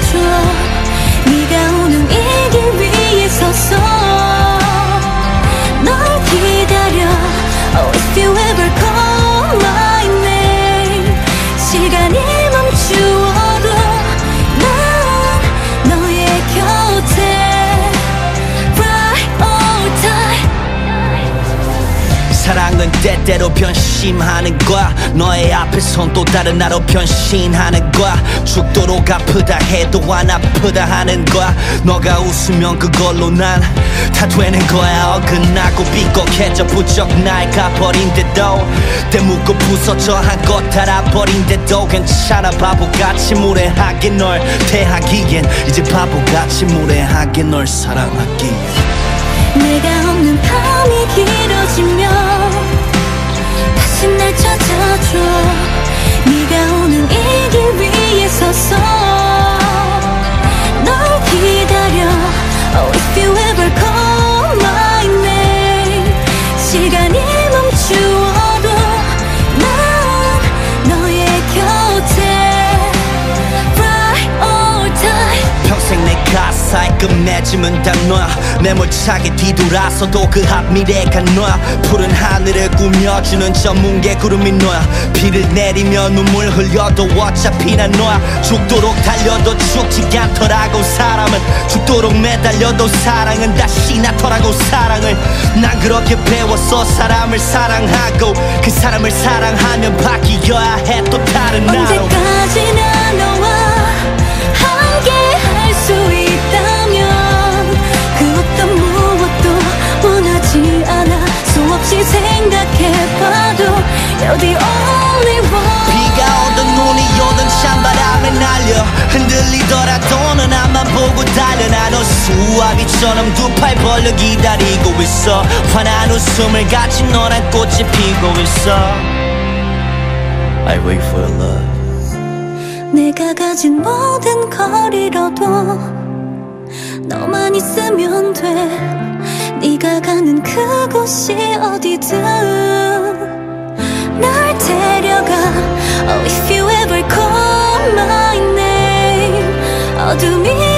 去 랑은 때때로 변심하는 거야. 너의 앞에선 또 다른 나로 변신하는 거야. 죽도록 아프다 해도 안 아프다 하는 거야. 너가 웃으면 그걸로 난 다 되는 거야. 어긋나고 삐걱해져 부쩍 낡아버린 데도 때묻고 부서져 한것 달아버린 데도 괜찮아 바보같이 무례하게 널 대하기엔. 이제 바보같이 무례하게 널 사랑하기엔. 내가 없는 밤이 길어지면 가사에 끝맺음은 다 너야 매몰차게 뒤돌아서도 그 앞 미래가 너야 푸른 하늘을 꾸며주는 저 뭉게 구름이 너야 비를 내리며 눈물 흘려도 어차피 난 너야 죽도록 달려도 죽지 않더라고 사람은. 죽도록 매달려도 사랑은 다시 나더라고 사랑을. 난 그렇게 배웠어 사람을 사랑하고 그 사람을 사랑하면 바뀌어야 해 또 다른 나로 You're the only one. 비가 오든 눈이 오든 찬바람에 날려 흔들리더라도 넌 앞만 보고 달려 나는 수아비처럼 두 팔 벌려 기다리고 있어. 환한 웃음을 가진 너란 꽃이 피고 있어. I wait for your love. 내가 가진 모든 걸 잃어도 너만 있으면 돼. 네가 가는 그곳이 어디든 to me.